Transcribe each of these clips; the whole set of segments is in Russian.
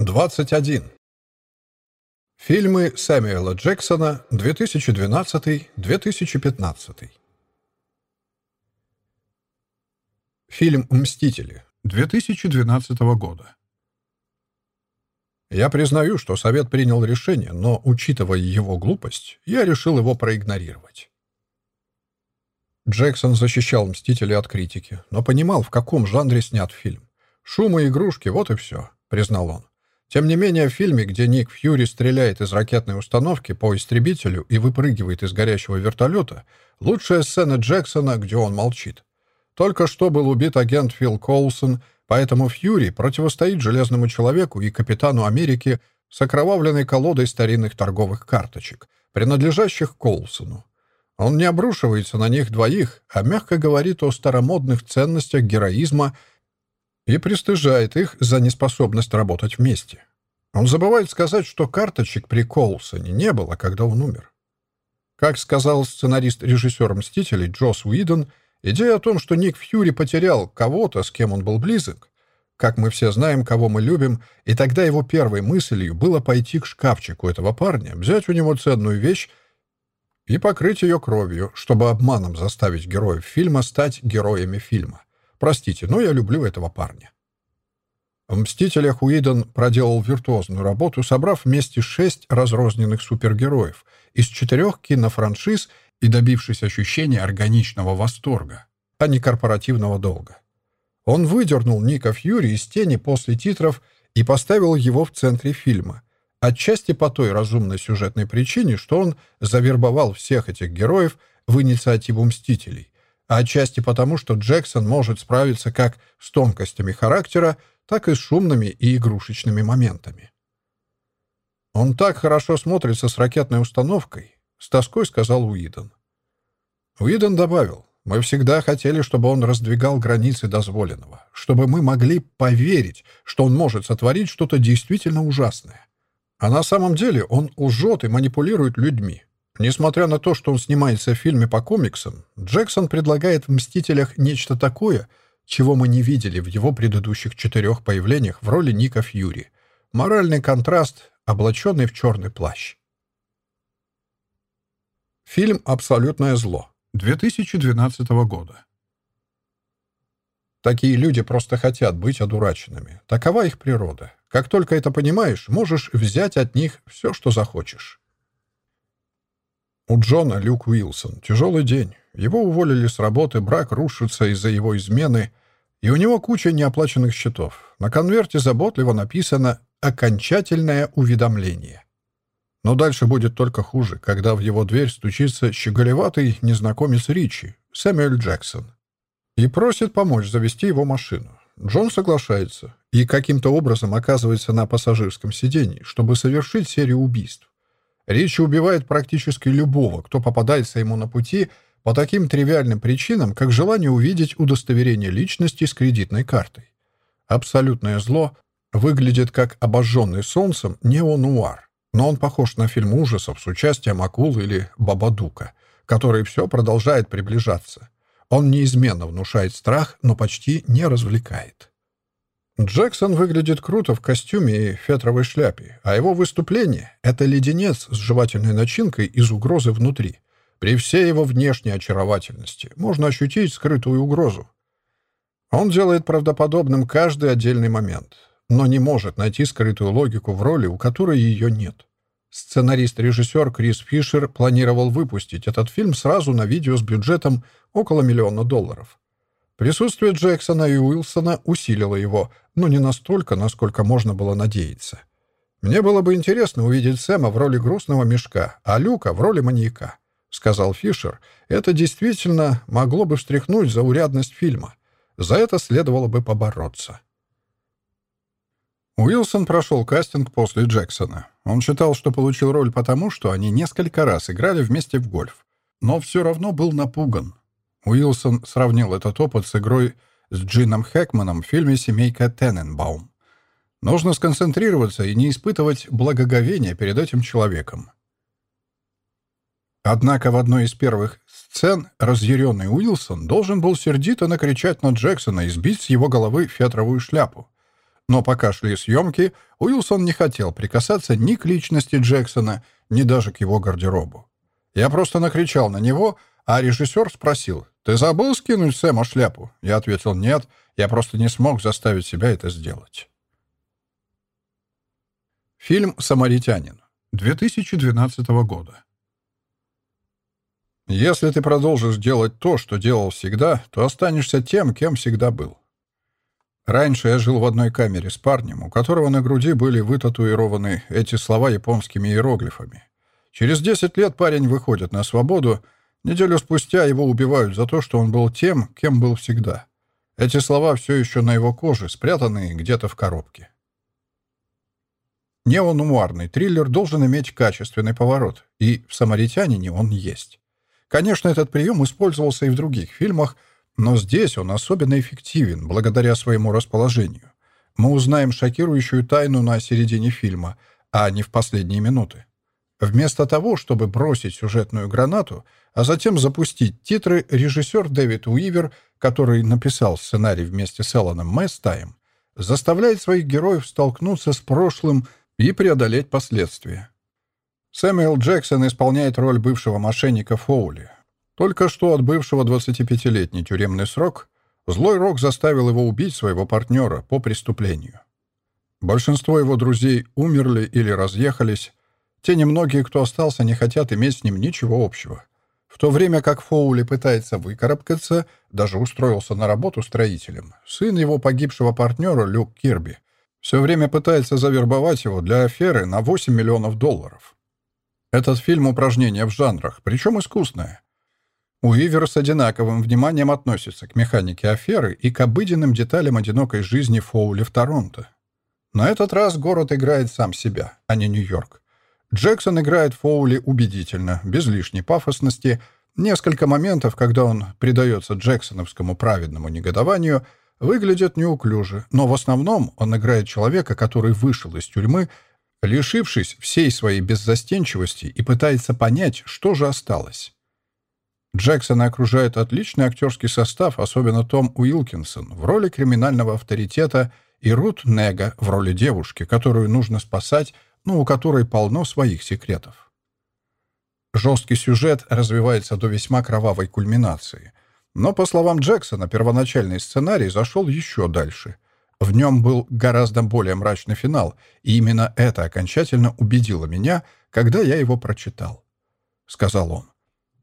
21. Фильмы Сэмюэла Джексона 2012-2015. Фильм «Мстители» 2012 года. Я признаю, что Совет принял решение, но, учитывая его глупость, я решил его проигнорировать. Джексон защищал «Мстителей» от критики, но понимал, в каком жанре снят фильм. Шум и игрушки — вот и все, признал он. Тем не менее, в фильме, где Ник Фьюри стреляет из ракетной установки по истребителю и выпрыгивает из горящего вертолета, лучшая сцена Джексона, где он молчит. Только что был убит агент Фил Коулсон, поэтому Фьюри противостоит Железному Человеку и Капитану Америки с окровавленной колодой старинных торговых карточек, принадлежащих Коулсону. Он не обрушивается на них двоих, а мягко говорит о старомодных ценностях героизма и пристыжает их за неспособность работать вместе. Он забывает сказать, что карточек при Коулсоне не было, когда он умер. Как сказал сценарист-режиссер «Мстителей» Джос Уидон, идея о том, что Ник Фьюри потерял кого-то, с кем он был близок, как мы все знаем, кого мы любим, и тогда его первой мыслью было пойти к шкафчику этого парня, взять у него ценную вещь и покрыть ее кровью, чтобы обманом заставить героев фильма стать героями фильма. Простите, но я люблю этого парня. В «Мстителях» Уидон проделал виртуозную работу, собрав вместе шесть разрозненных супергероев из четырех кинофраншиз и добившись ощущения органичного восторга, а не корпоративного долга. Он выдернул Ника Фьюри из тени после титров и поставил его в центре фильма, отчасти по той разумной сюжетной причине, что он завербовал всех этих героев в инициативу «Мстителей», а отчасти потому, что Джексон может справиться как с тонкостями характера, так и с шумными и игрушечными моментами. «Он так хорошо смотрится с ракетной установкой», — с тоской сказал Уидон. Уидон добавил, «Мы всегда хотели, чтобы он раздвигал границы дозволенного, чтобы мы могли поверить, что он может сотворить что-то действительно ужасное. А на самом деле он лжет и манипулирует людьми, Несмотря на то, что он снимается в фильме по комиксам, Джексон предлагает в «Мстителях» нечто такое, чего мы не видели в его предыдущих четырех появлениях в роли Ника Фьюри. Моральный контраст, облаченный в черный плащ. Фильм «Абсолютное зло» 2012 года. Такие люди просто хотят быть одураченными. Такова их природа. Как только это понимаешь, можешь взять от них все, что захочешь. У Джона Люк Уилсон. Тяжелый день. Его уволили с работы, брак рушится из-за его измены, и у него куча неоплаченных счетов. На конверте заботливо написано «Окончательное уведомление». Но дальше будет только хуже, когда в его дверь стучится щеголеватый незнакомец Ричи, Сэмюэль Джексон, и просит помочь завести его машину. Джон соглашается и каким-то образом оказывается на пассажирском сидении, чтобы совершить серию убийств. Ричи убивает практически любого, кто попадается ему на пути по таким тривиальным причинам, как желание увидеть удостоверение личности с кредитной картой. Абсолютное зло выглядит как обожженный солнцем неонуар, но он похож на фильм ужасов с участием акул или Бабадука, который все продолжает приближаться. Он неизменно внушает страх, но почти не развлекает. Джексон выглядит круто в костюме и фетровой шляпе, а его выступление — это леденец с жевательной начинкой из угрозы внутри. При всей его внешней очаровательности можно ощутить скрытую угрозу. Он делает правдоподобным каждый отдельный момент, но не может найти скрытую логику в роли, у которой ее нет. Сценарист-режиссер Крис Фишер планировал выпустить этот фильм сразу на видео с бюджетом около миллиона долларов. Присутствие Джексона и Уилсона усилило его, но не настолько, насколько можно было надеяться. «Мне было бы интересно увидеть Сэма в роли грустного мешка, а Люка в роли маньяка», — сказал Фишер. «Это действительно могло бы встряхнуть заурядность фильма. За это следовало бы побороться». Уилсон прошел кастинг после Джексона. Он считал, что получил роль потому, что они несколько раз играли вместе в гольф. Но все равно был напуган. Уилсон сравнил этот опыт с игрой с Джином Хэкманом в фильме «Семейка Тененбаум». Нужно сконцентрироваться и не испытывать благоговения перед этим человеком. Однако в одной из первых сцен разъяренный Уилсон должен был сердито накричать на Джексона и сбить с его головы фетровую шляпу. Но пока шли съемки, Уилсон не хотел прикасаться ни к личности Джексона, ни даже к его гардеробу. Я просто накричал на него, а режиссер спросил, «Ты забыл скинуть Сэма шляпу?» Я ответил, «Нет, я просто не смог заставить себя это сделать». Фильм «Самаритянин» 2012 года. Если ты продолжишь делать то, что делал всегда, то останешься тем, кем всегда был. Раньше я жил в одной камере с парнем, у которого на груди были вытатуированы эти слова японскими иероглифами. Через 10 лет парень выходит на свободу, неделю спустя его убивают за то, что он был тем, кем был всегда. Эти слова все еще на его коже, спрятанные где-то в коробке. Неонуарный триллер должен иметь качественный поворот, и в «Самаритянине» он есть. Конечно, этот прием использовался и в других фильмах, но здесь он особенно эффективен, благодаря своему расположению. Мы узнаем шокирующую тайну на середине фильма, а не в последние минуты. Вместо того, чтобы бросить сюжетную гранату, а затем запустить титры, режиссер Дэвид Уивер, который написал сценарий вместе с Элланом Мэстаем, заставляет своих героев столкнуться с прошлым и преодолеть последствия. Сэмюэл Джексон исполняет роль бывшего мошенника Фоули, только что отбывшего 25-летний тюремный срок, злой Рок заставил его убить своего партнера по преступлению. Большинство его друзей умерли или разъехались. Те немногие, кто остался, не хотят иметь с ним ничего общего. В то время как Фоули пытается выкарабкаться, даже устроился на работу строителем, сын его погибшего партнера Люк Кирби все время пытается завербовать его для аферы на 8 миллионов долларов. Этот фильм — упражнение в жанрах, причем искусное. Уивер с одинаковым вниманием относится к механике аферы и к обыденным деталям одинокой жизни Фоули в Торонто. На этот раз город играет сам себя, а не Нью-Йорк. Джексон играет Фоули убедительно, без лишней пафосности. Несколько моментов, когда он предается джексоновскому праведному негодованию, выглядят неуклюже, но в основном он играет человека, который вышел из тюрьмы, лишившись всей своей беззастенчивости и пытается понять, что же осталось. Джексона окружает отличный актерский состав, особенно Том Уилкинсон в роли криминального авторитета и Рут Нега в роли девушки, которую нужно спасать, но у которой полно своих секретов. Жесткий сюжет развивается до весьма кровавой кульминации. Но, по словам Джексона, первоначальный сценарий зашел еще дальше. В нем был гораздо более мрачный финал, и именно это окончательно убедило меня, когда я его прочитал. Сказал он.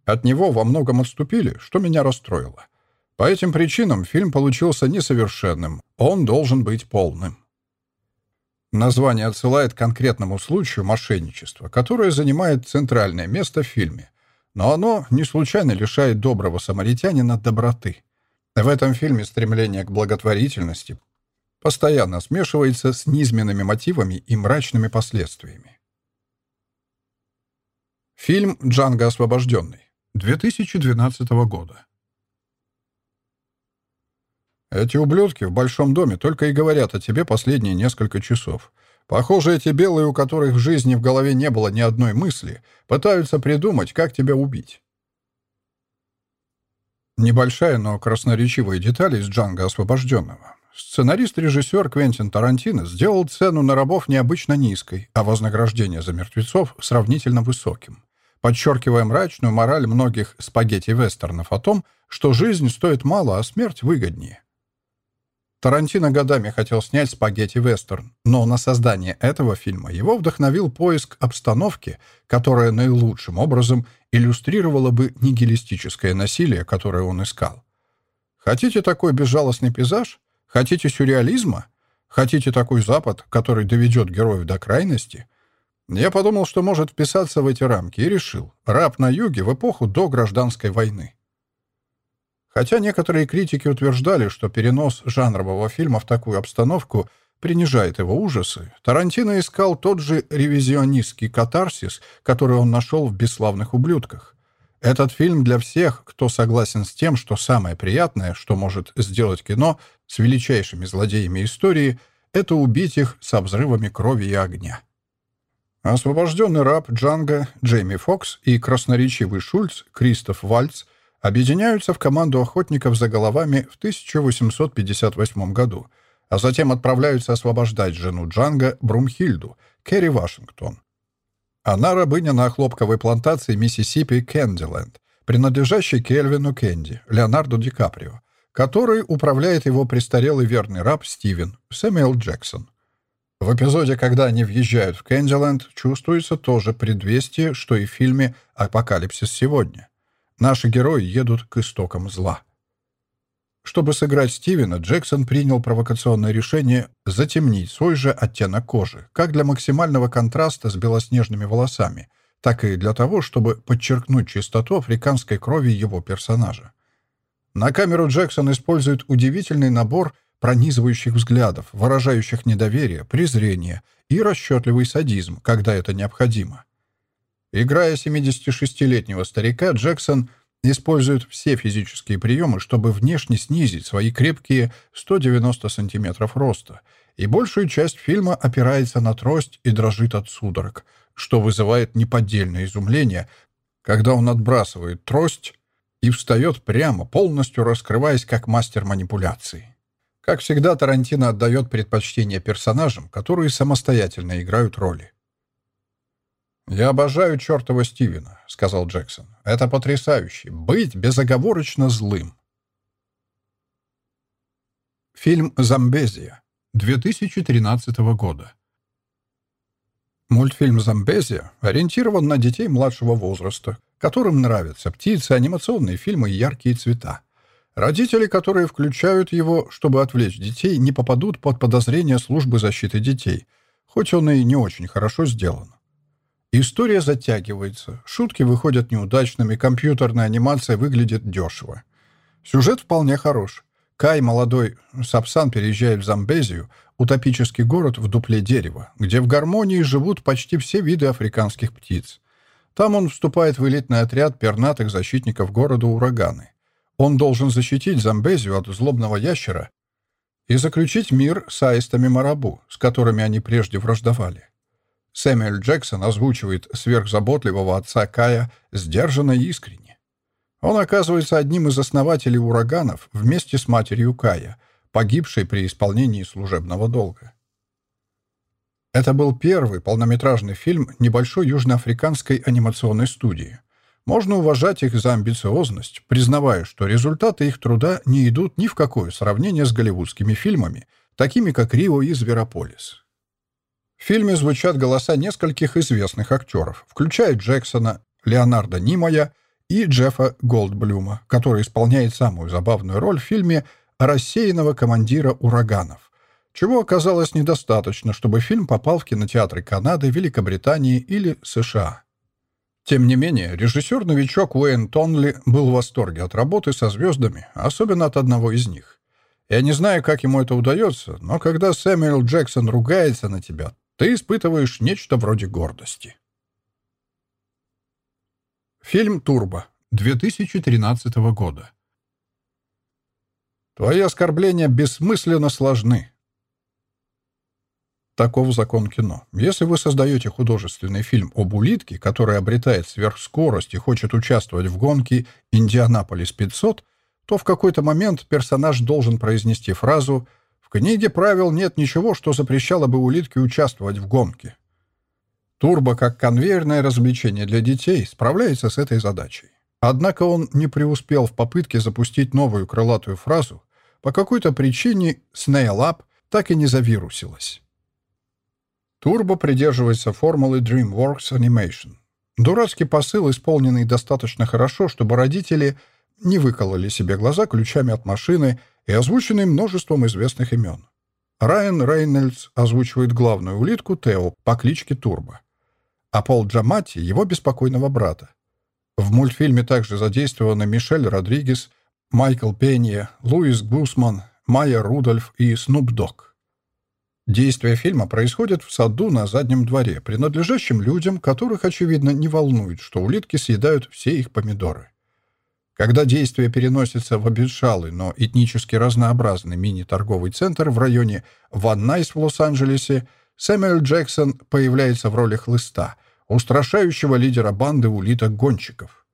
От него во многом отступили, что меня расстроило. По этим причинам фильм получился несовершенным. Он должен быть полным. Название отсылает к конкретному случаю мошенничества, которое занимает центральное место в фильме. Но оно не случайно лишает доброго самаритянина доброты. В этом фильме стремление к благотворительности постоянно смешивается с низменными мотивами и мрачными последствиями. Фильм «Джанго освобожденный» 2012 года. Эти ублюдки в большом доме только и говорят о тебе последние несколько часов. Похоже, эти белые, у которых в жизни в голове не было ни одной мысли, пытаются придумать, как тебя убить. Небольшая, но красноречивая деталь из «Джанго освобожденного». Сценарист-режиссер Квентин Тарантино сделал цену на рабов необычно низкой, а вознаграждение за мертвецов сравнительно высоким подчеркивая мрачную мораль многих спагетти-вестернов о том, что жизнь стоит мало, а смерть выгоднее. Тарантино годами хотел снять спагетти-вестерн, но на создание этого фильма его вдохновил поиск обстановки, которая наилучшим образом иллюстрировала бы нигилистическое насилие, которое он искал. Хотите такой безжалостный пейзаж? Хотите сюрреализма? Хотите такой Запад, который доведет героев до крайности? Я подумал, что может вписаться в эти рамки, и решил. Раб на юге в эпоху до гражданской войны. Хотя некоторые критики утверждали, что перенос жанрового фильма в такую обстановку принижает его ужасы, Тарантино искал тот же ревизионистский катарсис, который он нашел в «Бесславных ублюдках». Этот фильм для всех, кто согласен с тем, что самое приятное, что может сделать кино с величайшими злодеями истории, это убить их со взрывами крови и огня. Освобожденный раб Джанго, Джейми Фокс и красноречивый Шульц, Кристоф Вальц, объединяются в команду охотников за головами в 1858 году. а затем отправляются освобождать жену Джанга Брумхильду, Керри Вашингтон. Она рабыня на хлопковой плантации Миссисипи Кэндиленд, принадлежащей Кельвину Кенди, Леонарду Ди Каприо, который управляет его престарелый верный раб Стивен, Сэмюэл Джексон. В эпизоде, когда они въезжают в Кэндиленд, чувствуется тоже предвестие, что и в фильме «Апокалипсис сегодня». Наши герои едут к истокам зла. Чтобы сыграть Стивена, Джексон принял провокационное решение затемнить свой же оттенок кожи, как для максимального контраста с белоснежными волосами, так и для того, чтобы подчеркнуть чистоту африканской крови его персонажа. На камеру Джексон использует удивительный набор пронизывающих взглядов, выражающих недоверие, презрение и расчетливый садизм, когда это необходимо. Играя 76-летнего старика, Джексон — использует все физические приемы, чтобы внешне снизить свои крепкие 190 сантиметров роста, и большую часть фильма опирается на трость и дрожит от судорог, что вызывает неподдельное изумление, когда он отбрасывает трость и встает прямо, полностью раскрываясь как мастер манипуляции. Как всегда, Тарантино отдает предпочтение персонажам, которые самостоятельно играют роли. «Я обожаю чертова Стивена», — сказал Джексон. «Это потрясающе. Быть безоговорочно злым». Фильм «Замбезия» 2013 года. Мультфильм «Замбезия» ориентирован на детей младшего возраста, которым нравятся птицы, анимационные фильмы и яркие цвета. Родители, которые включают его, чтобы отвлечь детей, не попадут под подозрение службы защиты детей, хоть он и не очень хорошо сделан. История затягивается, шутки выходят неудачными, компьютерная анимация выглядит дешево. Сюжет вполне хорош. Кай, молодой Сапсан, переезжает в Замбезию, утопический город в дупле дерева, где в гармонии живут почти все виды африканских птиц. Там он вступает в элитный отряд пернатых защитников города Ураганы. Он должен защитить Замбезию от злобного ящера и заключить мир с аистами Марабу, с которыми они прежде враждовали. Сэмюэль Джексон озвучивает сверхзаботливого отца Кая сдержанно и искренне. Он оказывается одним из основателей ураганов вместе с матерью Кая, погибшей при исполнении служебного долга. Это был первый полнометражный фильм небольшой южноафриканской анимационной студии. Можно уважать их за амбициозность, признавая, что результаты их труда не идут ни в какое сравнение с голливудскими фильмами, такими как «Рио» и «Зверополис». В фильме звучат голоса нескольких известных актеров, включая Джексона, Леонарда Нимоя и Джеффа Голдблюма, который исполняет самую забавную роль в фильме рассеянного командира ураганов, чего оказалось недостаточно, чтобы фильм попал в кинотеатры Канады, Великобритании или США. Тем не менее, режиссер-новичок Уэйн Тонли был в восторге от работы со звездами, особенно от одного из них. Я не знаю, как ему это удается, но когда Сэмюэл Джексон ругается на тебя, ты испытываешь нечто вроде гордости. Фильм «Турбо» 2013 года. Твои оскорбления бессмысленно сложны. Таков закон кино. Если вы создаете художественный фильм об улитке, которая обретает сверхскорость и хочет участвовать в гонке «Индианаполис 500», то в какой-то момент персонаж должен произнести фразу «Связь» книге правил нет ничего, что запрещало бы улитке участвовать в гонке. Турбо, как конвейерное развлечение для детей, справляется с этой задачей. Однако он не преуспел в попытке запустить новую крылатую фразу. По какой-то причине Snail Up так и не завирусилась. Турбо придерживается формулы DreamWorks Animation. Дурацкий посыл, исполненный достаточно хорошо, чтобы родители не выкололи себе глаза ключами от машины и озвученный множеством известных имен. Райан Рейнольдс озвучивает главную улитку Тео по кличке Турбо, а Пол Джамати — его беспокойного брата. В мультфильме также задействованы Мишель Родригес, Майкл Пенье, Луис Гусман, Майя Рудольф и Снуп Дог. Действие фильма происходит в саду на заднем дворе, принадлежащем людям, которых, очевидно, не волнует, что улитки съедают все их помидоры. Когда действие переносится в обветшалый, но этнически разнообразный мини-торговый центр в районе Ван Найс в Лос-Анджелесе, Сэмюэл Джексон появляется в роли хлыста, устрашающего лидера банды улиток-гонщиков.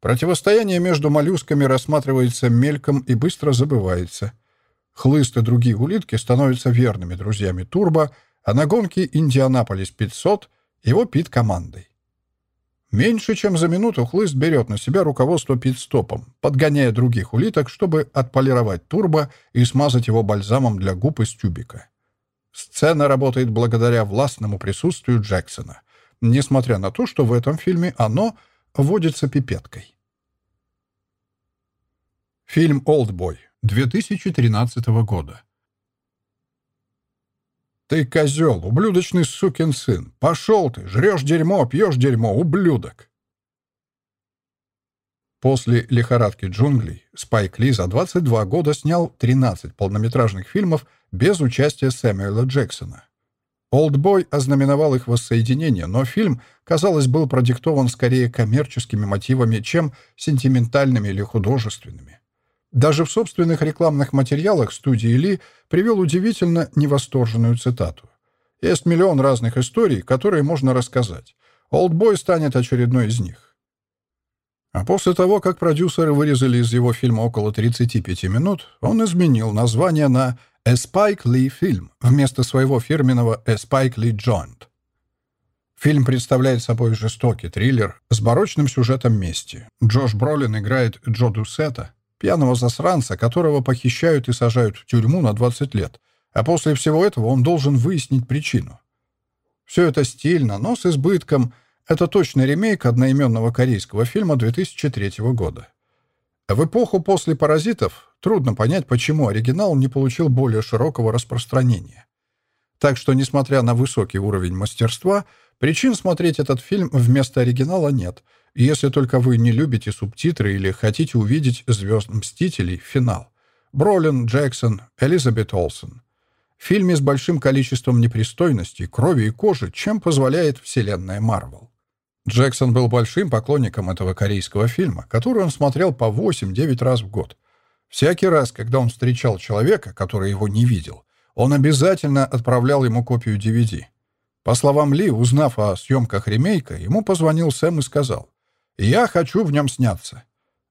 Противостояние между моллюсками рассматривается мельком и быстро забывается. Хлыст и другие улитки становятся верными друзьями Турбо, а на гонке Индианаполис 500 его пит-командой. Меньше чем за минуту Хлыст берет на себя руководство пит-стопом, подгоняя других улиток, чтобы отполировать турбо и смазать его бальзамом для губ из тюбика. Сцена работает благодаря властному присутствию Джексона, несмотря на то, что в этом фильме оно водится пипеткой. Фильм «Олдбой» 2013 года. «Ты козел, ублюдочный сукин сын! Пошел ты! Жрешь дерьмо, пьешь дерьмо, ублюдок!» После «Лихорадки джунглей» Спайк Ли за 22 года снял 13 полнометражных фильмов без участия Сэмюэла Джексона. «Олдбой» ознаменовал их воссоединение, но фильм, казалось, был продиктован скорее коммерческими мотивами, чем сентиментальными или художественными. Даже в собственных рекламных материалах студии Ли привел удивительно невосторженную цитату. «Есть миллион разных историй, которые можно рассказать. «Олдбой» станет очередной из них. А после того, как продюсеры вырезали из его фильма около 35 минут, он изменил название на «A Spike Lee Film» вместо своего фирменного «A Spike Lee Joint». Фильм представляет собой жестокий триллер с барочным сюжетом мести. Джош Бролин играет Джо Дусета, пьяного засранца, которого похищают и сажают в тюрьму на 20 лет, а после всего этого он должен выяснить причину. Все это стильно, но с избытком. Это точный ремейк одноименного корейского фильма 2003 года. В эпоху после «Паразитов» трудно понять, почему оригинал не получил более широкого распространения. Так что, несмотря на высокий уровень мастерства, причин смотреть этот фильм вместо оригинала нет — если только вы не любите субтитры или хотите увидеть «Звезд Мстителей» финал. Бролин, Джексон, Элизабет Олсен. В фильме с большим количеством непристойностей, крови и кожи, чем позволяет вселенная Марвел. Джексон был большим поклонником этого корейского фильма, который он смотрел по 8-9 раз в год. Всякий раз, когда он встречал человека, который его не видел, он обязательно отправлял ему копию DVD. По словам Ли, узнав о съемках ремейка, ему позвонил Сэм и сказал, я хочу в нем сняться.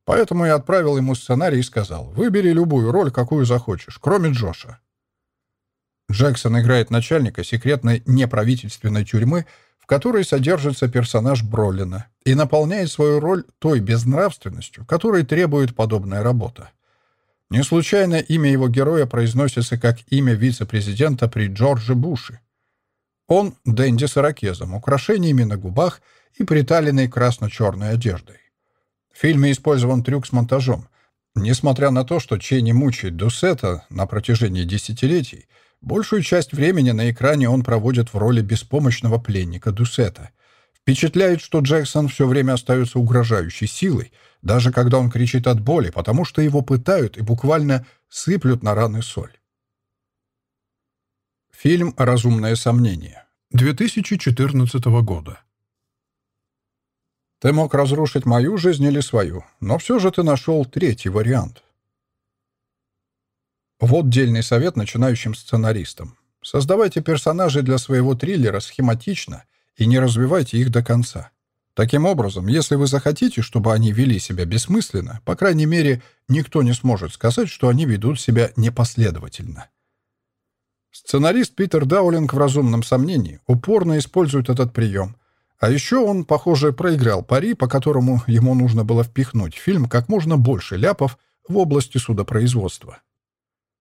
Поэтому я отправил ему сценарий и сказал, выбери любую роль, какую захочешь, кроме Джоша. Джексон играет начальника секретной неправительственной тюрьмы, в которой содержится персонаж Бролина, и наполняет свою роль той безнравственностью, которой требует подобная работа. Не случайно имя его героя произносится как имя вице-президента при Джордже Буше. Он — Дэнди с ирокезом, украшениями на губах — и приталенной красно-черной одеждой. В фильме использован трюк с монтажом. Несмотря на то, что Ченни мучает Дусета на протяжении десятилетий, большую часть времени на экране он проводит в роли беспомощного пленника Дусета. Впечатляет, что Джексон все время остается угрожающей силой, даже когда он кричит от боли, потому что его пытают и буквально сыплют на раны соль. Фильм «Разумное сомнение» 2014 года. Ты мог разрушить мою жизнь или свою, но все же ты нашел третий вариант. Вот дельный совет начинающим сценаристам. Создавайте персонажей для своего триллера схематично и не развивайте их до конца. Таким образом, если вы захотите, чтобы они вели себя бессмысленно, по крайней мере, никто не сможет сказать, что они ведут себя непоследовательно. Сценарист Питер Даулинг в «Разумном сомнении» упорно использует этот прием – а еще он, похоже, проиграл пари, по которому ему нужно было впихнуть в фильм как можно больше ляпов в области судопроизводства.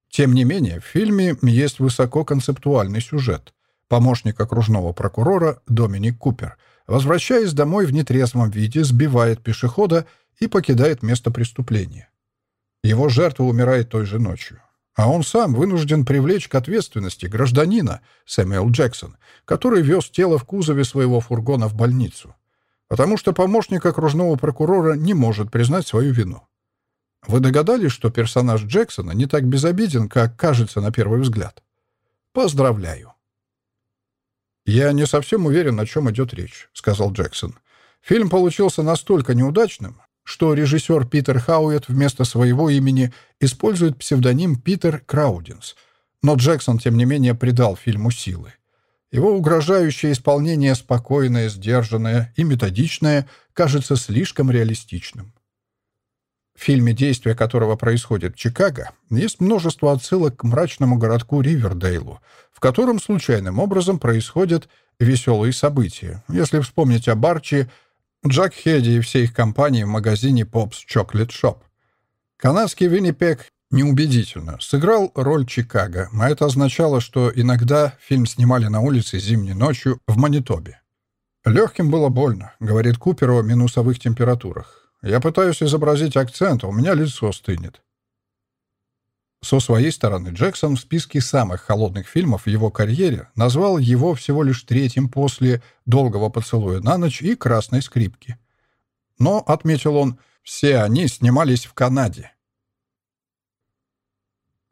Тем не менее, в фильме есть высококонцептуальный сюжет. Помощник окружного прокурора Доминик Купер, возвращаясь домой в нетрезвом виде, сбивает пешехода и покидает место преступления. Его жертва умирает той же ночью. А он сам вынужден привлечь к ответственности гражданина Сэмюэл Джексон, который вез тело в кузове своего фургона в больницу, потому что помощник окружного прокурора не может признать свою вину. Вы догадались, что персонаж Джексона не так безобиден, как кажется на первый взгляд? Поздравляю. «Я не совсем уверен, о чем идет речь», — сказал Джексон. «Фильм получился настолько неудачным, что режиссер Питер Хауэт вместо своего имени использует псевдоним Питер Краудинс, но Джексон, тем не менее, придал фильму силы. Его угрожающее исполнение, спокойное, сдержанное и методичное, кажется слишком реалистичным. в фильме, действие которого происходит в Чикаго, есть множество отсылок к мрачному городку Ривердейлу, в котором случайным образом происходят веселые события. Если вспомнить об Арчи, Джак Хедди и всей их компании в магазине Pop's Chocolate Shop. Канадский Виннипек неубедительно сыграл роль Чикаго, а это означало, что иногда фильм снимали на улице зимней ночью в Манитобе. «Легким было больно», — говорит Купер о минусовых температурах. Я пытаюсь изобразить акцент, а у меня лицо стынет. Со своей стороны, Джексон в списке самых холодных фильмов в его карьере назвал его всего лишь третьим после «Долгого поцелуя на ночь» и «Красной скрипки». Но, отметил он, все они снимались в Канаде.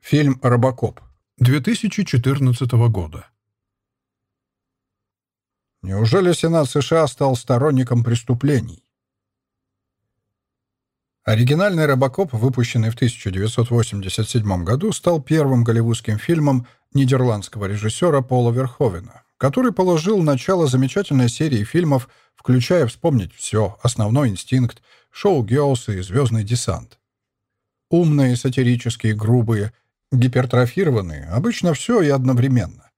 Фильм «Робокоп» 2014 года. Неужели Сенат США стал сторонником преступлений? Оригинальный «Робокоп», выпущенный в 1987 году, стал первым голливудским фильмом нидерландского режиссера Пола Верховена, который положил начало замечательной серии фильмов, включая «Вспомнить все», «Основной инстинкт», «Шоу Геос» и «Звездный десант». Умные, сатирические, грубые, гипертрофированные, обычно все и одновременно.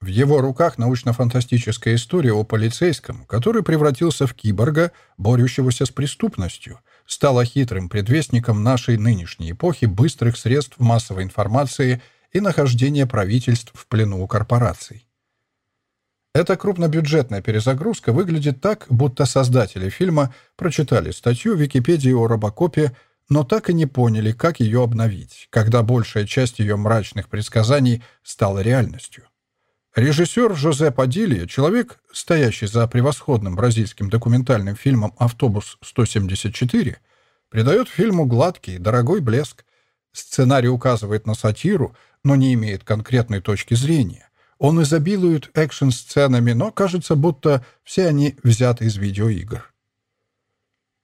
В его руках научно-фантастическая история о полицейском, который превратился в киборга, борющегося с преступностью — стала хитрым предвестником нашей нынешней эпохи быстрых средств массовой информации и нахождения правительств в плену у корпораций. Эта крупнобюджетная перезагрузка выглядит так, будто создатели фильма прочитали статью в Википедии о Робокопе, но так и не поняли, как ее обновить, когда большая часть ее мрачных предсказаний стала реальностью. Режиссер Жозе Падилья, человек, стоящий за превосходным бразильским документальным фильмом «Автобус-174», придает фильму гладкий, дорогой блеск. Сценарий указывает на сатиру, но не имеет конкретной точки зрения. Он изобилует экшн-сценами, но кажется, будто все они взяты из видеоигр.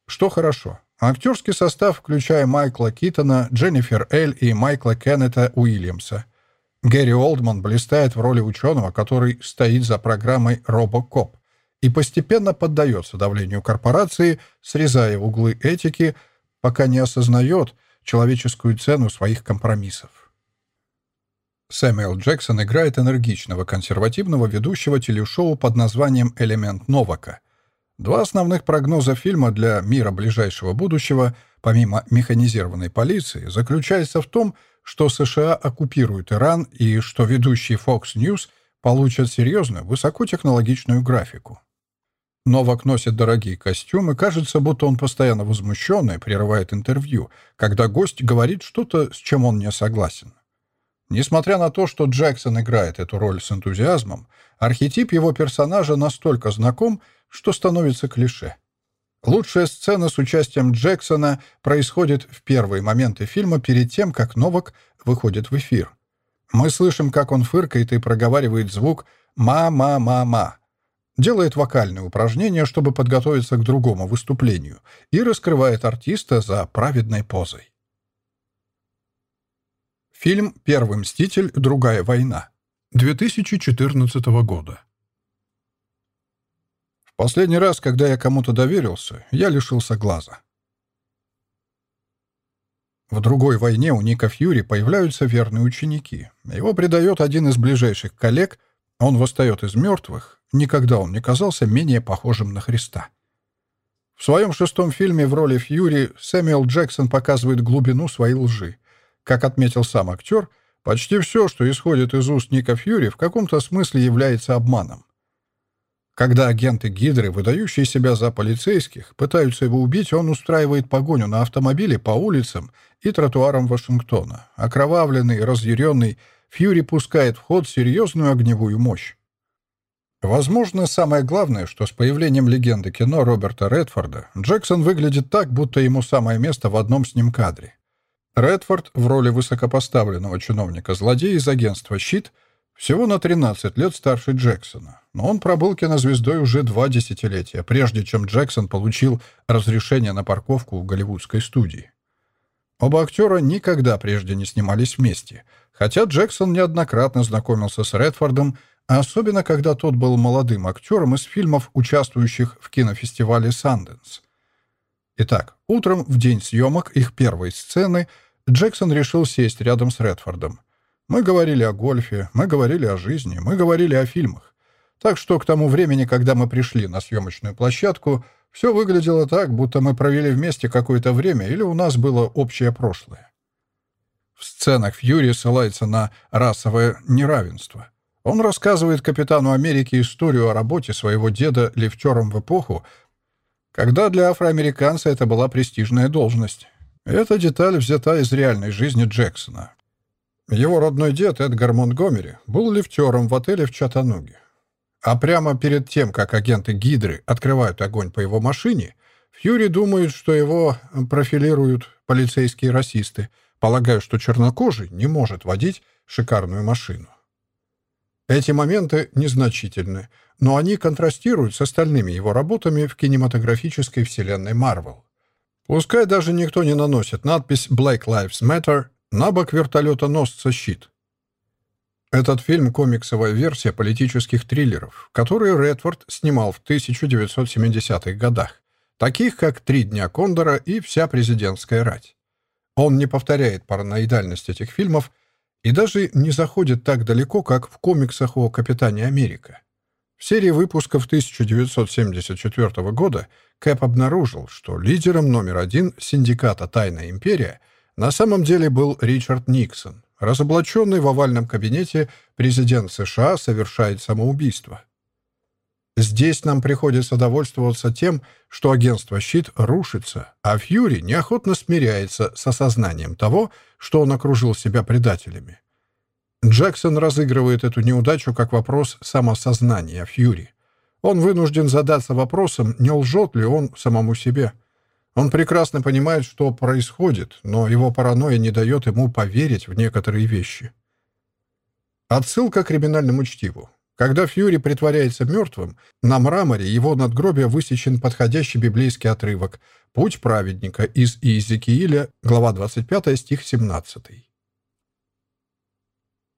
Что хорошо. Актерский состав, включая Майкла Китона, Дженнифер Эль и Майкла Кеннета Уильямса — Гэри Олдман блистает в роли ученого, который стоит за программой «Робокоп» и постепенно поддается давлению корпорации, срезая углы этики, пока не осознает человеческую цену своих компромиссов. Сэмюэл Джексон играет энергичного консервативного ведущего телешоу под названием «Элемент Новака». Два основных прогноза фильма для мира ближайшего будущего, помимо механизированной полиции, заключается в том, что США оккупируют Иран и что ведущие Fox News получат серьезную высокотехнологичную графику. Новак носит дорогие костюмы, кажется, будто он постоянно возмущен и прерывает интервью, когда гость говорит что-то, с чем он не согласен. Несмотря на то, что Джексон играет эту роль с энтузиазмом, архетип его персонажа настолько знаком, что становится клише — Лучшая сцена с участием Джексона происходит в первые моменты фильма перед тем, как Новак выходит в эфир. Мы слышим, как он фыркает и проговаривает звук «ма-ма-ма-ма», делает вокальные упражнения, чтобы подготовиться к другому выступлению, и раскрывает артиста за праведной позой. Фильм «Первый мститель. Другая война» 2014 года. Последний раз, когда я кому-то доверился, я лишился глаза. В другой войне у Ника Фьюри появляются верные ученики. Его предает один из ближайших коллег, он восстает из мертвых. Никогда он не казался менее похожим на Христа. В своем шестом фильме в роли Фьюри Сэмюэл Джексон показывает глубину своей лжи. Как отметил сам актер, почти все, что исходит из уст Ника Фьюри, в каком-то смысле является обманом. Когда агенты Гидры, выдающие себя за полицейских, пытаются его убить, он устраивает погоню на автомобиле по улицам и тротуарам Вашингтона. Окровавленный, разъяренный, Фьюри пускает в ход серьезную огневую мощь. Возможно, самое главное, что с появлением легенды кино Роберта Редфорда Джексон выглядит так, будто ему самое место в одном с ним кадре. Редфорд в роли высокопоставленного чиновника-злодея из агентства «Щит» всего на 13 лет старше Джексона но он пробыл кинозвездой уже два десятилетия, прежде чем Джексон получил разрешение на парковку в голливудской студии. Оба актера никогда прежде не снимались вместе, хотя Джексон неоднократно знакомился с Редфордом, особенно когда тот был молодым актером из фильмов, участвующих в кинофестивале «Санденс». Итак, утром в день съемок их первой сцены Джексон решил сесть рядом с Редфордом. Мы говорили о гольфе, мы говорили о жизни, мы говорили о фильмах. Так что к тому времени, когда мы пришли на съемочную площадку, все выглядело так, будто мы провели вместе какое-то время или у нас было общее прошлое. В сценах Фьюри ссылается на расовое неравенство. Он рассказывает капитану Америки историю о работе своего деда лифтером в эпоху, когда для афроамериканца это была престижная должность. Эта деталь взята из реальной жизни Джексона. Его родной дед Эдгар Монтгомери был лифтером в отеле в Чатануге. А прямо перед тем, как агенты Гидры открывают огонь по его машине, Фьюри думает, что его профилируют полицейские расисты, полагая, что чернокожий не может водить шикарную машину. Эти моменты незначительны, но они контрастируют с остальными его работами в кинематографической вселенной Марвел. Пускай даже никто не наносит надпись «Black Lives Matter» на бок вертолета-носца «Щит». Этот фильм — комиксовая версия политических триллеров, которые Редфорд снимал в 1970-х годах, таких как «Три дня Кондора» и «Вся президентская рать». Он не повторяет параноидальность этих фильмов и даже не заходит так далеко, как в комиксах о Капитане Америка. В серии выпусков 1974 года Кэп обнаружил, что лидером номер один синдиката «Тайная империя» на самом деле был Ричард Никсон, Разоблаченный в овальном кабинете президент США совершает самоубийство. Здесь нам приходится довольствоваться тем, что агентство «Щит» рушится, а Фьюри неохотно смиряется с осознанием того, что он окружил себя предателями. Джексон разыгрывает эту неудачу как вопрос самосознания Фьюри. Он вынужден задаться вопросом, не лжет ли он самому себе – он прекрасно понимает, что происходит, но его паранойя не дает ему поверить в некоторые вещи. Отсылка к криминальному чтиву. Когда Фьюри притворяется мертвым, на мраморе его надгробия высечен подходящий библейский отрывок «Путь праведника» из Иезекииля, глава 25, стих 17.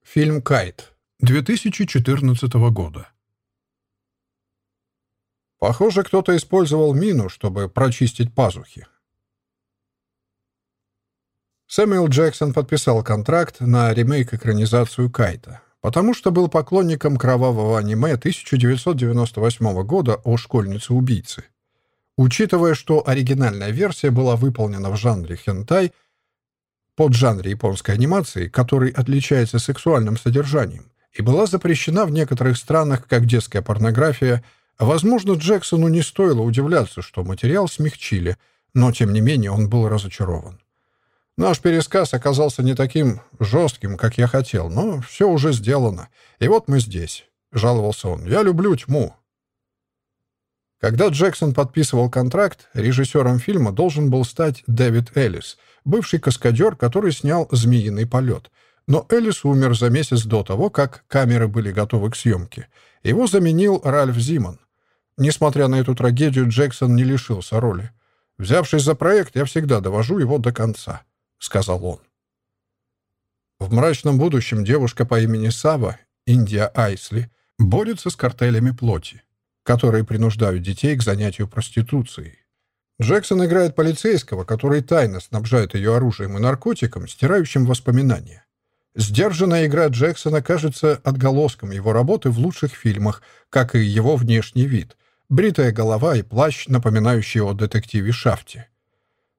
Фильм «Кайт» 2014 года. Похоже, кто-то использовал мину, чтобы прочистить пазухи. Сэмюэл Джексон подписал контракт на ремейк-экранизацию «Кайта», потому что был поклонником кровавого аниме 1998 года о школьнице-убийце. Учитывая, что оригинальная версия была выполнена в жанре хентай, под жанре японской анимации, который отличается сексуальным содержанием, и была запрещена в некоторых странах как детская порнография – Возможно, Джексону не стоило удивляться, что материал смягчили, но, тем не менее, он был разочарован. Наш пересказ оказался не таким жестким, как я хотел, но все уже сделано. И вот мы здесь, — жаловался он. Я люблю тьму. Когда Джексон подписывал контракт, режиссером фильма должен был стать Дэвид Эллис, бывший каскадер, который снял «Змеиный полет». Но Эллис умер за месяц до того, как камеры были готовы к съемке. Его заменил Ральф Зиман. Несмотря на эту трагедию, Джексон не лишился роли. «Взявшись за проект, я всегда довожу его до конца», — сказал он. В мрачном будущем девушка по имени Сава, Индия Айсли, борется с картелями плоти, которые принуждают детей к занятию проституцией. Джексон играет полицейского, который тайно снабжает ее оружием и наркотиком, стирающим воспоминания. Сдержанная игра Джексона кажется отголоском его работы в лучших фильмах, как и его внешний вид, бритая голова и плащ, напоминающий о детективе Шафте.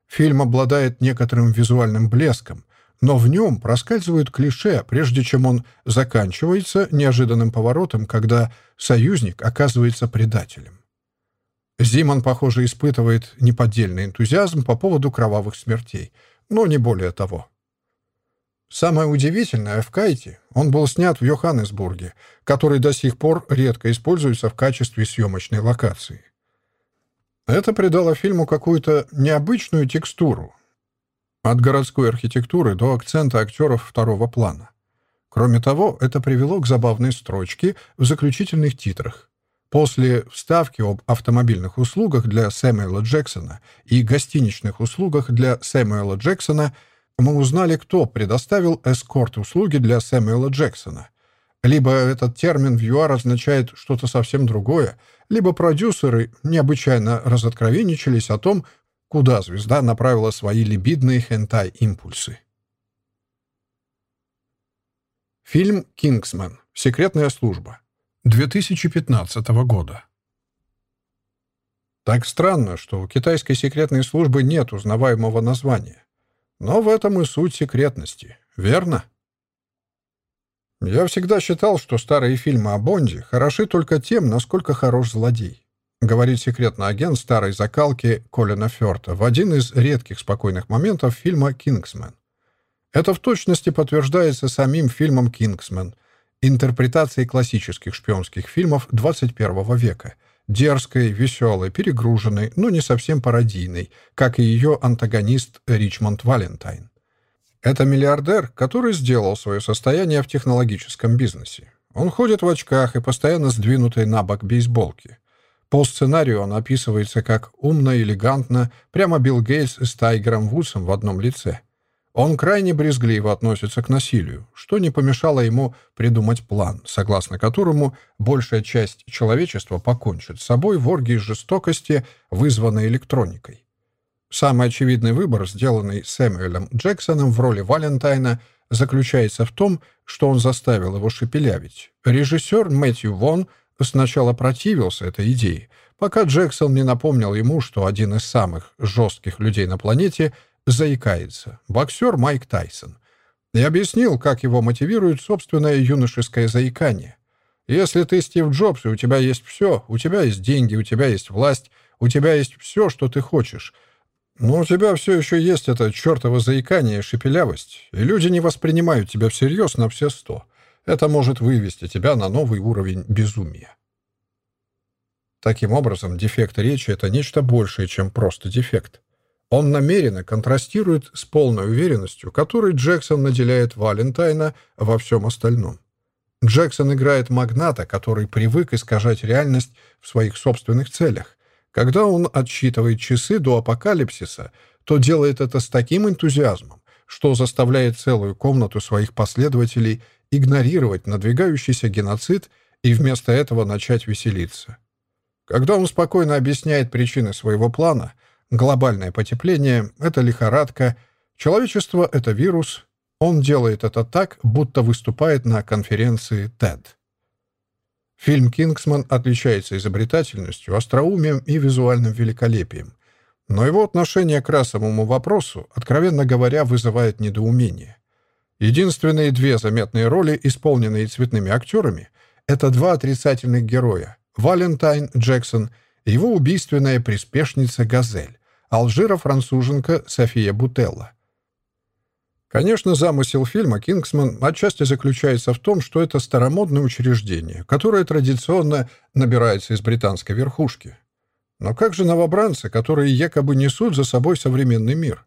Фильм обладает некоторым визуальным блеском, но в нем проскальзывают клише, прежде чем он заканчивается неожиданным поворотом, когда союзник оказывается предателем. Зиман, похоже, испытывает неподдельный энтузиазм по поводу кровавых смертей, но не более того. Самое удивительное в Кайте, он был снят в Йоханнесбурге, который до сих пор редко используется в качестве съемочной локации. Это придало фильму какую-то необычную текстуру. От городской архитектуры до акцента актеров второго плана. Кроме того, это привело к забавной строчке в заключительных титрах. После вставки об автомобильных услугах для Сэмюэла Джексона и гостиничных услугах для Сэмюэла Джексона – мы узнали, кто предоставил эскорт-услуги для Сэмюэла Джексона. Либо этот термин в ЮАР означает что-то совсем другое, либо продюсеры необычайно разоткровенничались о том, куда звезда направила свои либидные хентай-импульсы. Фильм «Кингсмен. Секретная служба». 2015 года. Так странно, что у китайской секретной службы нет узнаваемого названия. Но в этом и суть секретности, верно? Я всегда считал, что старые фильмы о Бонде хороши только тем, насколько хорош злодей говорит секретный агент старой закалки Колина Фёрта в один из редких спокойных моментов фильма «Кингсмен». Это в точности подтверждается самим фильмом «Кингсмен», интерпретацией классических шпионских фильмов 21 века, дерзкой, веселой, перегруженной, но не совсем пародийной, как и ее антагонист Ричмонд Валентайн. Это миллиардер, который сделал свое состояние в технологическом бизнесе. Он ходит в очках и постоянно сдвинутой на бок бейсболки. По сценарию он описывается как умно, элегантно, прямо Билл Гейтс с Тайгером Вудсом в одном лице. Он крайне брезгливо относится к насилию, что не помешало ему придумать план, согласно которому большая часть человечества покончит с собой в оргии жестокости, вызванной электроникой. Самый очевидный выбор, сделанный Сэмюэлем Джексоном в роли Валентайна, заключается в том, что он заставил его шепелявить. Режиссер Мэтью Вон – сначала противился этой идее, пока Джексон не напомнил ему, что один из самых жестких людей на планете заикается — боксер Майк Тайсон, и объяснил, как его мотивирует собственное юношеское заикание. «Если ты Стив Джобс, и у тебя есть все, у тебя есть деньги, у тебя есть власть, у тебя есть все, что ты хочешь», но у тебя все еще есть это чертово заикание и шепелявость, и люди не воспринимают тебя всерьез на все сто. Это может вывести тебя на новый уровень безумия. Таким образом, дефект речи — это нечто большее, чем просто дефект. Он намеренно контрастирует с полной уверенностью, которой Джексон наделяет Валентайна во всем остальном. Джексон играет магната, который привык искажать реальность в своих собственных целях. Когда он отсчитывает часы до апокалипсиса, то делает это с таким энтузиазмом, что заставляет целую комнату своих последователей игнорировать надвигающийся геноцид и вместо этого начать веселиться. Когда он спокойно объясняет причины своего плана, глобальное потепление — это лихорадка, человечество — это вирус, он делает это так, будто выступает на конференции TED. Фильм «Кингсман» отличается изобретательностью, остроумием и визуальным великолепием, но его отношение к расовому вопросу, откровенно говоря, вызывает недоумение. Единственные две заметные роли, исполненные цветными актерами, это два отрицательных героя — Валентайн Джексон и его убийственная приспешница Газель, алжира-француженка София Бутелла. Конечно, замысел фильма «Кингсман» отчасти заключается в том, что это старомодное учреждение, которое традиционно набирается из британской верхушки. Но как же новобранцы, которые якобы несут за собой современный мир?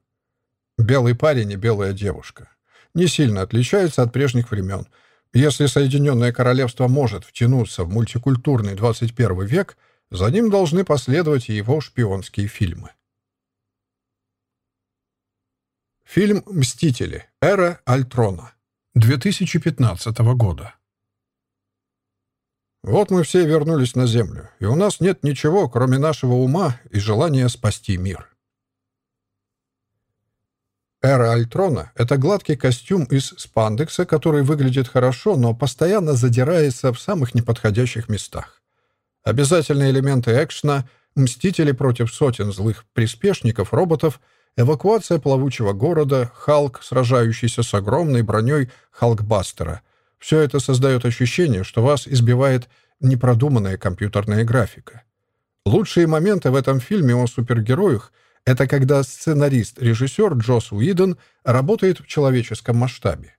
Белый парень и белая девушка не сильно отличается от прежних времен. Если Соединенное Королевство может втянуться в мультикультурный 21 век, за ним должны последовать и его шпионские фильмы. Фильм «Мстители. Эра Альтрона» 2015 года. Вот мы все вернулись на Землю, и у нас нет ничего, кроме нашего ума и желания спасти мир. Эра Альтрона — это гладкий костюм из спандекса, который выглядит хорошо, но постоянно задирается в самых неподходящих местах. Обязательные элементы экшена — мстители против сотен злых приспешников роботов, эвакуация плавучего города, Халк, сражающийся с огромной броней Халкбастера. Все это создает ощущение, что вас избивает непродуманная компьютерная графика. Лучшие моменты в этом фильме о супергероях — это когда сценарист-режиссер Джос Уидон работает в человеческом масштабе.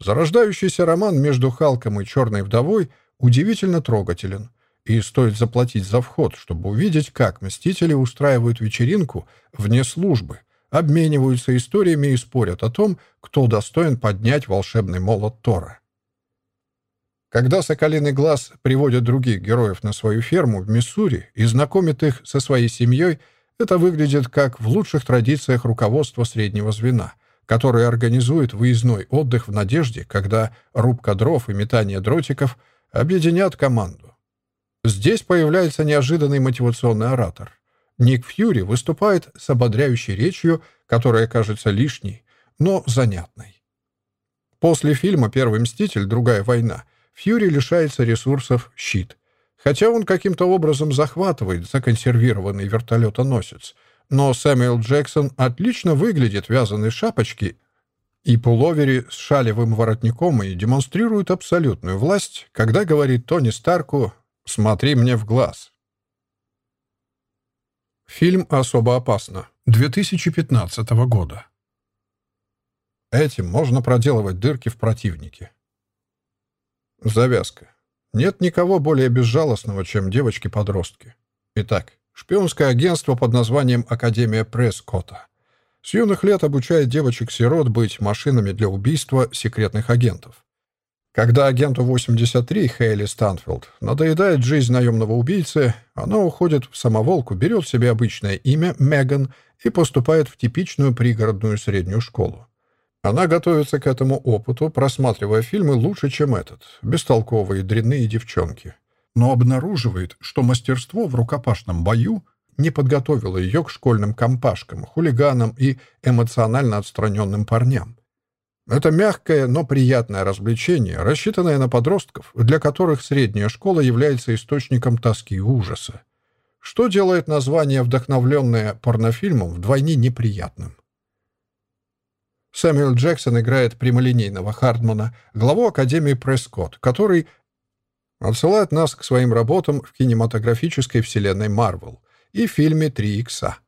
Зарождающийся роман между Халком и Черной Вдовой удивительно трогателен, и стоит заплатить за вход, чтобы увидеть, как Мстители устраивают вечеринку вне службы, обмениваются историями и спорят о том, кто достоин поднять волшебный молот Тора. Когда Соколиный Глаз приводит других героев на свою ферму в Миссури и знакомит их со своей семьей – это выглядит как в лучших традициях руководства среднего звена, которое организует выездной отдых в надежде, когда рубка дров и метание дротиков объединят команду. Здесь появляется неожиданный мотивационный оратор. Ник Фьюри выступает с ободряющей речью, которая кажется лишней, но занятной. После фильма «Первый мститель. Другая война» Фьюри лишается ресурсов «Щит». Хотя он каким-то образом захватывает законсервированный вертолетоносец. Но Сэмюэл Джексон отлично выглядит в вязаной шапочке и пуловере с шалевым воротником и демонстрирует абсолютную власть, когда говорит Тони Старку «Смотри мне в глаз». Фильм «Особо опасно» 2015 года. Этим можно проделывать дырки в противнике. Завязка. Нет никого более безжалостного, чем девочки-подростки. Итак, шпионское агентство под названием Академия Прескотта. С юных лет обучает девочек-сирот быть машинами для убийства секретных агентов. Когда агенту 83 Хейли Станфилд надоедает жизнь наемного убийцы, она уходит в самоволку, берет себе обычное имя Меган и поступает в типичную пригородную среднюю школу. Она готовится к этому опыту, просматривая фильмы лучше, чем этот, бестолковые дрянные девчонки. Но обнаруживает, что мастерство в рукопашном бою не подготовило ее к школьным компашкам, хулиганам и эмоционально отстраненным парням. Это мягкое, но приятное развлечение, рассчитанное на подростков, для которых средняя школа является источником тоски и ужаса. Что делает название, вдохновленное порнофильмом, вдвойне неприятным. Сэмюэл Джексон играет прямолинейного Хардмана, главу Академии Прескотт, который отсылает нас к своим работам в кинематографической вселенной Марвел и фильме «Три икса».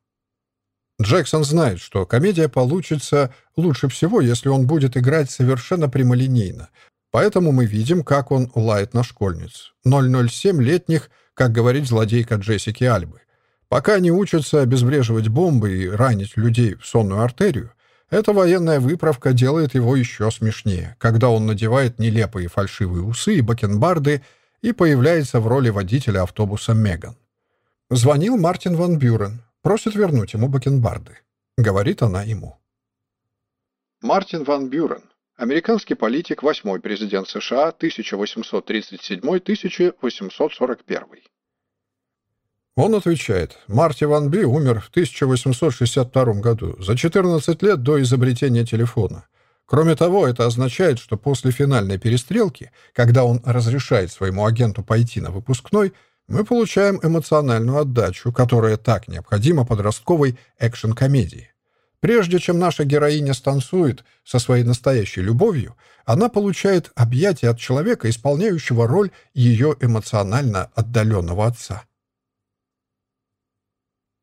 Джексон знает, что комедия получится лучше всего, если он будет играть совершенно прямолинейно. Поэтому мы видим, как он лает на школьниц. 007-летних, как говорит злодейка Джессики Альбы. Пока они учатся обезвреживать бомбы и ранить людей в сонную артерию, эта военная выправка делает его еще смешнее, когда он надевает нелепые фальшивые усы и бакенбарды и появляется в роли водителя автобуса «Меган». Звонил Мартин Ван Бюрен, просит вернуть ему бакенбарды. Говорит она ему. Мартин Ван Бюрен, американский политик, восьмой президент США 1837-1841. Он отвечает, Марти Ван Би умер в 1862 году, за 14 лет до изобретения телефона. Кроме того, это означает, что после финальной перестрелки, когда он разрешает своему агенту пойти на выпускной, мы получаем эмоциональную отдачу, которая так необходима подростковой экшн-комедии. Прежде чем наша героиня станцует со своей настоящей любовью, она получает объятие от человека, исполняющего роль ее эмоционально отдаленного отца.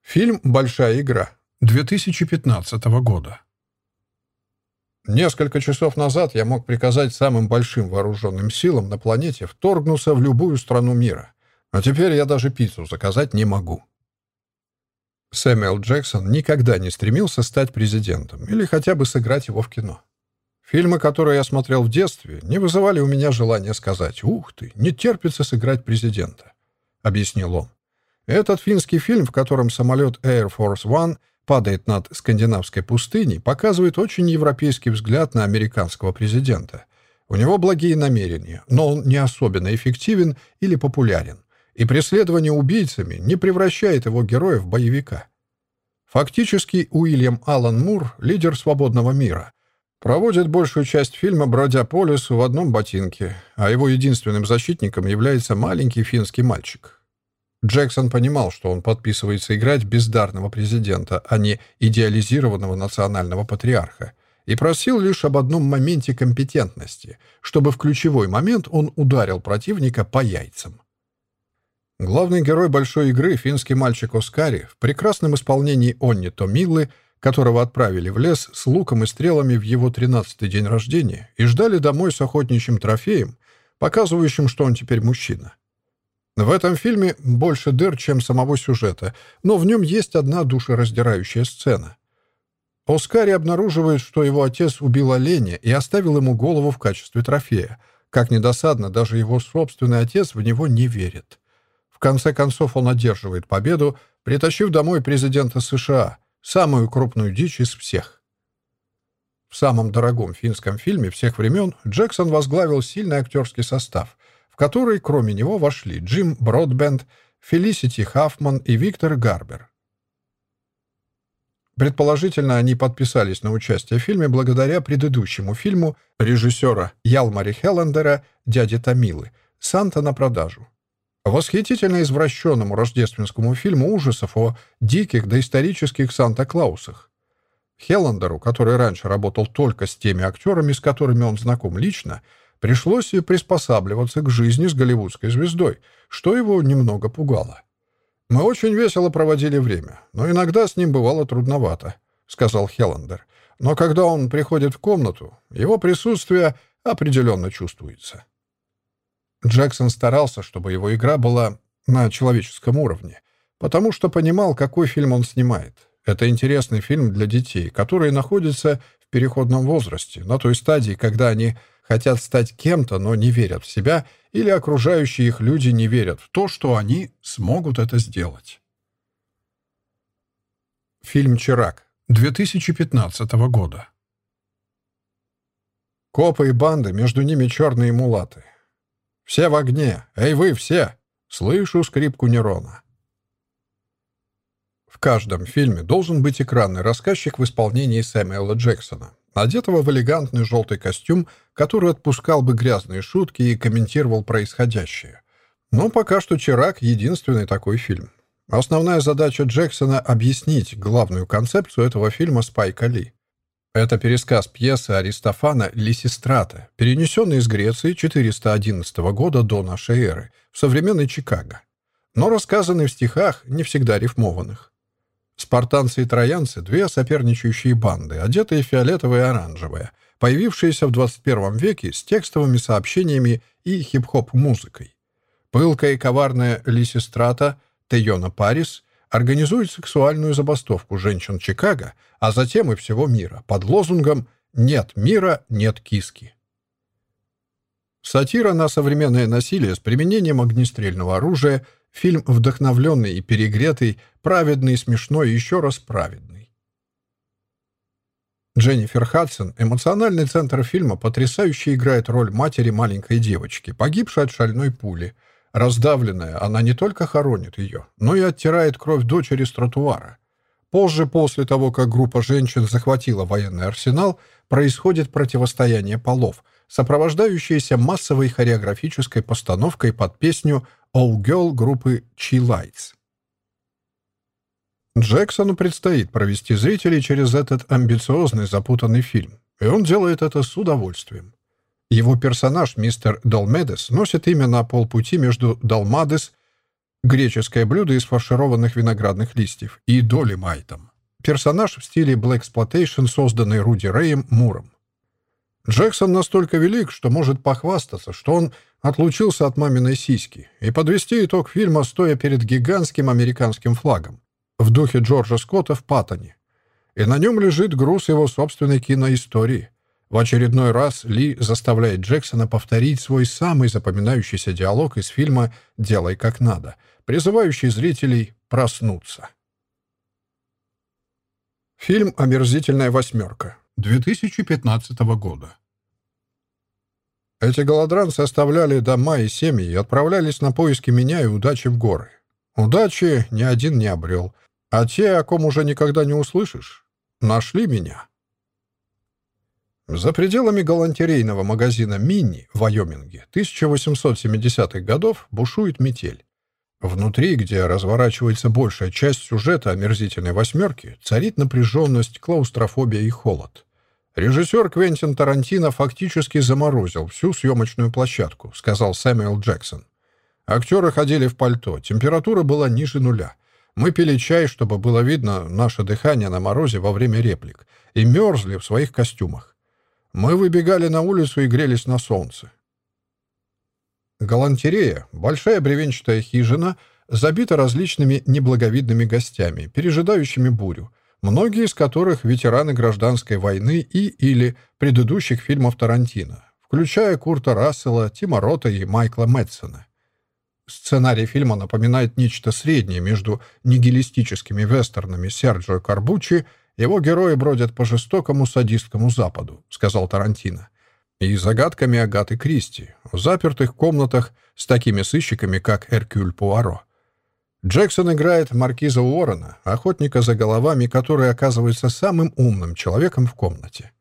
Фильм «Большая игра» 2015 года. Несколько часов назад я мог приказать самым большим вооруженным силам на планете вторгнуться в любую страну мира. А теперь я даже пиццу заказать не могу. Сэмюэл Джексон никогда не стремился стать президентом или хотя бы сыграть его в кино. Фильмы, которые я смотрел в детстве, не вызывали у меня желания сказать «Ух ты, не терпится сыграть президента», — объяснил он. Этот финский фильм, в котором самолет Air Force One падает над скандинавской пустыней, показывает очень европейский взгляд на американского президента. У него благие намерения, но он не особенно эффективен или популярен, и преследование убийцами не превращает его героя в боевика. Фактически Уильям Аллан Мур, лидер свободного мира, проводит большую часть фильма, бродя по лесу в одном ботинке, а его единственным защитником является маленький финский мальчик. Джексон понимал, что он подписывается играть бездарного президента, а не идеализированного национального патриарха, и просил лишь об одном моменте компетентности, чтобы в ключевой момент он ударил противника по яйцам. Главный герой большой игры, финский мальчик Оскари, в прекрасном исполнении Онни Томиллы, которого отправили в лес с луком и стрелами в его 13-й день рождения и ждали домой с охотничьим трофеем, показывающим, что он теперь мужчина. В этом фильме больше дыр, чем самого сюжета, но в нем есть одна душераздирающая сцена. Оскари обнаруживает, что его отец убил оленя и оставил ему голову в качестве трофея. Как недосадно, даже его собственный отец в него не верит. Конце концов он одерживает победу, притащив домой президента США, самую крупную дичь из всех. В самом дорогом финском фильме всех времен Джексон возглавил сильный актерский состав — в который, кроме него, вошли Джим Бродбенд, Фелисити Хаффман и Виктор Гарбер. Предположительно, они подписались на участие в фильме благодаря предыдущему фильму режиссера Ялмари Хеллендера «Дяди Томилы» «Санта на продажу». Восхитительно извращенному рождественскому фильму ужасов о диких доисторических Санта-Клаусах. Хеллендеру, который раньше работал только с теми актерами, с которыми он знаком лично, пришлось приспосабливаться к жизни с голливудской звездой, что его немного пугало. «Мы очень весело проводили время, но иногда с ним бывало трудновато», — сказал Хеллендер. «Но когда он приходит в комнату, его присутствие определенно чувствуется». Джексон старался, чтобы его игра была на человеческом уровне, потому что понимал, какой фильм он снимает. Это интересный фильм для детей, которые находятся в переходном возрасте, на той стадии, когда они хотят стать кем-то, но не верят в себя, или окружающие их люди не верят в то, что они смогут это сделать. Фильм «Чирак» 2015 года. Копы и банды, между ними черные мулаты. Все в огне! Эй, вы все! Слышу скрипку Нерона. В каждом фильме должен быть экранный рассказчик в исполнении Сэмюэла Джексона, одетого в элегантный желтый костюм, который отпускал бы грязные шутки и комментировал происходящее. Но пока что «Чирак» — единственный такой фильм. Основная задача Джексона — объяснить главную концепцию этого фильма Спайка Ли. Это пересказ пьесы Аристофана «Лисистрата», перенесенный из Греции 411 года до нашей эры в современный Чикаго, но рассказанный в стихах, не всегда рифмованных. Спартанцы и троянцы — две соперничающие банды, одетые в и оранжевое, появившиеся в 21 веке с текстовыми сообщениями и хип-хоп-музыкой. Пылкая и коварная Лисистрата, Тейона Парис организует сексуальную забастовку женщин Чикаго, а затем и всего мира, под лозунгом «Нет мира, нет киски». Сатира на современное насилие с применением огнестрельного оружия, фильм вдохновленный и перегретый, праведный смешной, и еще раз праведный. Дженнифер Хадсон, эмоциональный центр фильма, потрясающе играет роль матери маленькой девочки, погибшей от шальной пули – Раздавленная, она не только хоронит ее, но и оттирает кровь дочери с тротуара. Позже, после того, как группа женщин захватила военный арсенал, происходит противостояние полов, сопровождающееся массовой хореографической постановкой под песню «All Girl» группы Chi Lights. Джексону предстоит провести зрителей через этот амбициозный запутанный фильм, и он делает это с удовольствием. Его персонаж, мистер Долмедес, носит имя на полпути между Далмадес, греческое блюдо из фаршированных виноградных листьев, и Долимайтом. Персонаж в стиле Black Exploitation, созданный Руди Рэем Муром. Джексон настолько велик, что может похвастаться, что он отлучился от маминой сиськи и подвести итог фильма, стоя перед гигантским американским флагом в духе Джорджа Скотта в Паттоне. И на нем лежит груз его собственной киноистории. В очередной раз Ли заставляет Джексона повторить свой самый запоминающийся диалог из фильма «Делай как надо», призывающий зрителей проснуться. Фильм «Омерзительная восьмерка» 2015 года. Эти голодранцы оставляли дома и семьи и отправлялись на поиски меня и удачи в горы. Удачи ни один не обрел, а те, о ком уже никогда не услышишь, нашли меня. За пределами галантерейного магазина «Минни» в Вайоминге 1870-х годов бушует метель. Внутри, где разворачивается большая часть сюжета омерзительной восьмерки, царит напряженность, клаустрофобия и холод. Режиссер Квентин Тарантино фактически заморозил всю съемочную площадку, сказал Сэмюэл Джексон. Актеры ходили в пальто, температура была ниже нуля. Мы пили чай, чтобы было видно наше дыхание на морозе во время реплик, и мерзли в своих костюмах. Мы выбегали на улицу и грелись на солнце. Галантерея, большая бревенчатая хижина, забита различными неблаговидными гостями, пережидающими бурю, многие из которых ветераны гражданской войны и или предыдущих фильмов Тарантино, включая Курта Рассела, Тима Рота и Майкла Мэтсона. Сценарий фильма напоминает нечто среднее между нигилистическими вестернами Серджио Карбучи его герои бродят по жестокому садистскому Западу», — сказал Тарантино. «И загадками Агаты Кристи, в запертых комнатах с такими сыщиками, как Эркюль Пуаро. Джексон играет маркиза Уоррена, охотника за головами, который оказывается самым умным человеком в комнате.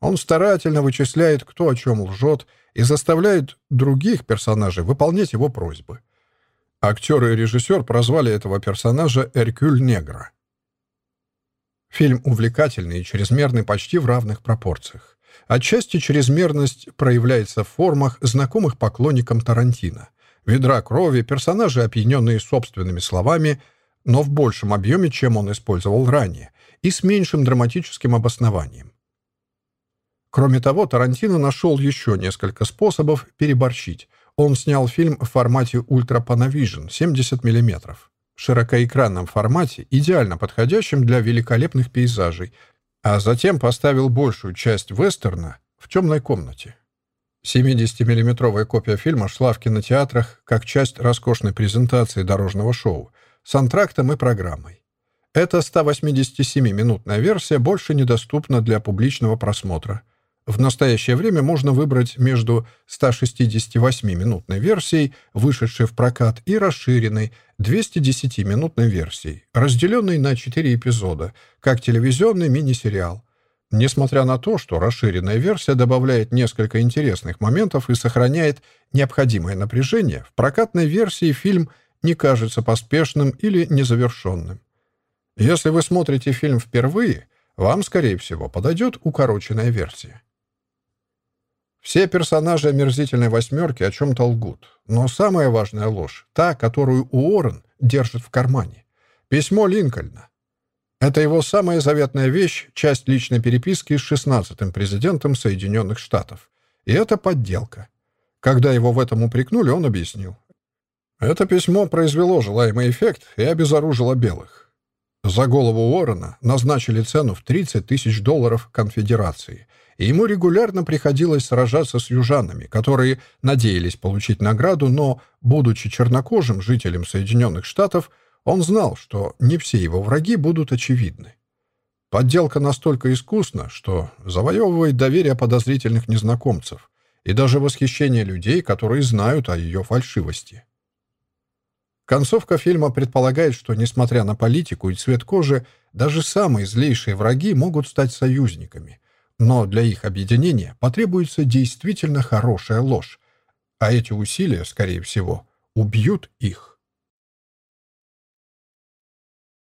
Он старательно вычисляет, кто о чем лжет, и заставляет других персонажей выполнять его просьбы. Актер и режиссер прозвали этого персонажа Эркюль Негра. Фильм увлекательный и чрезмерный почти в равных пропорциях. Отчасти чрезмерность проявляется в формах, знакомых поклонникам Тарантино — ведра крови, персонажи, опьяненные собственными словами, но в большем объеме, чем он использовал ранее, и с меньшим драматическим обоснованием. Кроме того, Тарантино нашел еще несколько способов переборщить. Он снял фильм в формате Ultra Panavision 70 мм, широкоэкранном формате, идеально подходящем для великолепных пейзажей, а затем поставил большую часть вестерна в темной комнате. 70-миллиметровая копия фильма шла в кинотеатрах как часть роскошной презентации дорожного шоу с антрактом и программой. Эта 187-минутная версия больше недоступна для публичного просмотра. В настоящее время можно выбрать между 168-минутной версией, вышедшей в прокат, и расширенной 210-минутной версией, разделенной на 4 эпизода, как телевизионный мини-сериал – Несмотря на то, что расширенная версия добавляет несколько интересных моментов и сохраняет необходимое напряжение, в прокатной версии фильм не кажется поспешным или незавершенным. Если вы смотрите фильм впервые, вам, скорее всего, подойдет укороченная версия. Все персонажи «Омерзительной восьмерки» о чем-то лгут, но самая важная ложь — та, которую Уоррен держит в кармане. Письмо Линкольна. Это его самая заветная вещь, часть личной переписки с 16-м президентом Соединенных Штатов. И это подделка. Когда его в этом упрекнули, он объяснил. Это письмо произвело желаемый эффект и обезоружило белых. За голову Уоррена назначили цену в 30 тысяч долларов конфедерации, ему регулярно приходилось сражаться с южанами, которые надеялись получить награду, но, будучи чернокожим жителем Соединенных Штатов, он знал, что не все его враги будут очевидны. Подделка настолько искусна, что завоевывает доверие подозрительных незнакомцев и даже восхищение людей, которые знают о ее фальшивости. Концовка фильма предполагает, что, несмотря на политику и цвет кожи, даже самые злейшие враги могут стать союзниками. Но для их объединения потребуется действительно хорошая ложь, а эти усилия, скорее всего, убьют их.